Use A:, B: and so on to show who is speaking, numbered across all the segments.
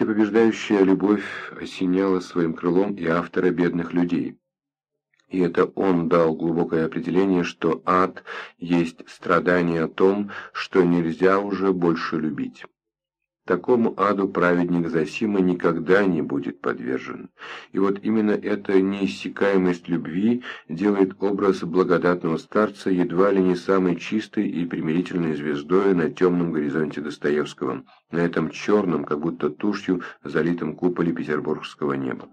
A: Всепобеждающая любовь осеняла своим крылом и автора бедных людей. И это он дал глубокое определение, что ад есть страдание о том, что нельзя уже больше любить. Такому аду праведник Зосима никогда не будет подвержен. И вот именно эта неиссякаемость любви делает образ благодатного старца едва ли не самой чистой и примирительной звездой на темном горизонте Достоевского, на этом черном, как будто тушью, залитом куполе петербургского неба.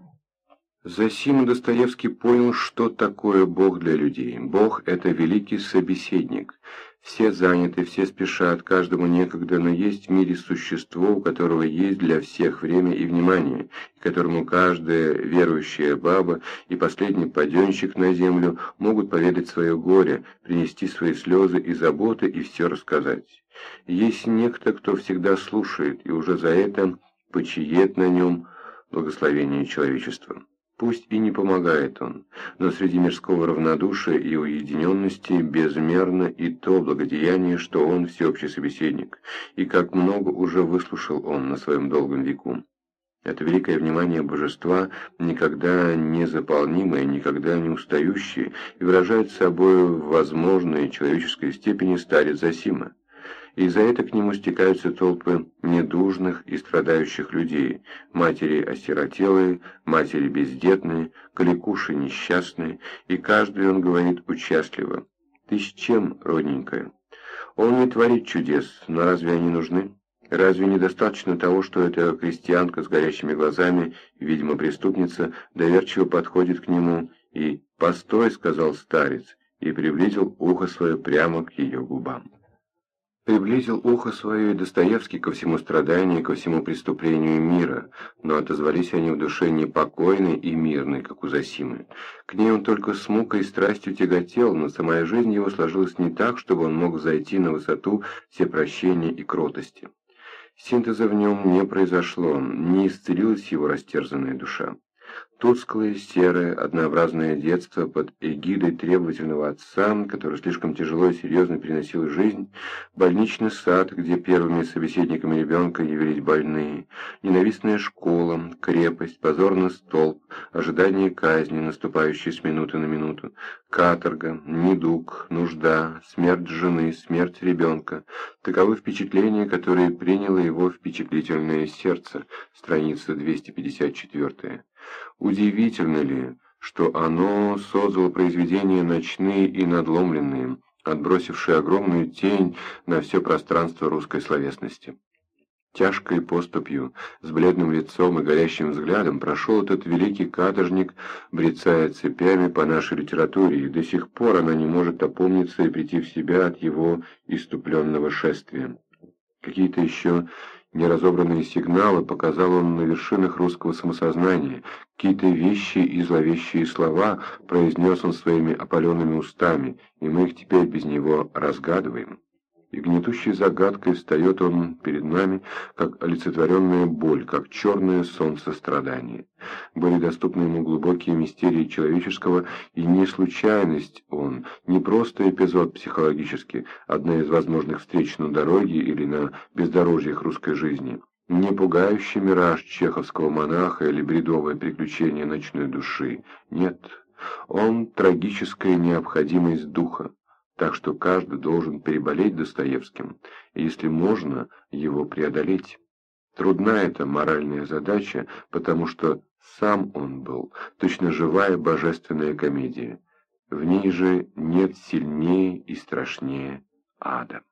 A: Зосима Достоевский понял, что такое Бог для людей. Бог – это великий собеседник – все заняты, все спешат, каждому некогда, но есть в мире существо, у которого есть для всех время и внимание, и которому каждая верующая баба и последний паденщик на землю могут поведать свое горе, принести свои слезы и заботы и все рассказать. Есть некто, кто всегда слушает, и уже за это почиет на нем благословение человечества. Пусть и не помогает он, но среди мирского равнодушия и уединенности безмерно и то благодеяние, что он всеобщий собеседник, и как много уже выслушал он на своем долгом веку. Это великое внимание божества, никогда не заполнимое, никогда не устающее, и выражает собой в возможной человеческой степени старец Зосима и за это к нему стекаются толпы недужных и страдающих людей, матери осиротелые, матери бездетные, кликуши несчастные, и каждый, он говорит, участливо. «Ты с чем, родненькая?» Он не творит чудес, но разве они нужны? Разве недостаточно того, что эта крестьянка с горящими глазами, видимо, преступница, доверчиво подходит к нему и «Постой», — сказал старец, и приблизил ухо свое прямо к ее губам. Приблизил ухо свое и Достоевский ко всему страданию, ко всему преступлению мира, но отозвались они в душе непокойной и мирной, как у Зосимы. К ней он только с мукой и страстью тяготел, но самая жизнь его сложилась не так, чтобы он мог зайти на высоту все прощения и кротости. Синтеза в нем не произошло, не исцелилась его растерзанная душа. Тусклое, серое, однообразное детство под эгидой требовательного отца, который слишком тяжело и серьезно переносил жизнь, больничный сад, где первыми собеседниками ребенка явились больные, ненавистная школа, крепость, позорный столб, ожидание казни, наступающей с минуты на минуту, каторга, недуг, нужда, смерть жены, смерть ребенка. Таковы впечатления, которые приняло его впечатлительное сердце, страница 254. Удивительно ли, что оно создало произведения ночные и надломленные, отбросившие огромную тень на все пространство русской словесности? Тяжкой поступью, с бледным лицом и горящим взглядом прошел этот великий каторжник, брецая цепями по нашей литературе, и до сих пор она не может опомниться и прийти в себя от его иступленного шествия. Какие-то еще неразобранные сигналы показал он на вершинах русского самосознания, какие-то вещи и зловещие слова произнес он своими опаленными устами, и мы их теперь без него разгадываем и гнетущей загадкой встает он перед нами, как олицетворенная боль, как черное солнце страдания. Были доступны ему глубокие мистерии человеческого, и не случайность он, не просто эпизод психологически, одна из возможных встреч на дороге или на бездорожьях русской жизни, не пугающий мираж чеховского монаха или бредовое приключение ночной души. Нет, он трагическая необходимость духа так что каждый должен переболеть Достоевским, если можно его преодолеть. Трудна эта моральная задача, потому что сам он был, точно живая божественная комедия. В ней же нет сильнее и страшнее ада.